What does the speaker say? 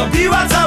Zabiła cały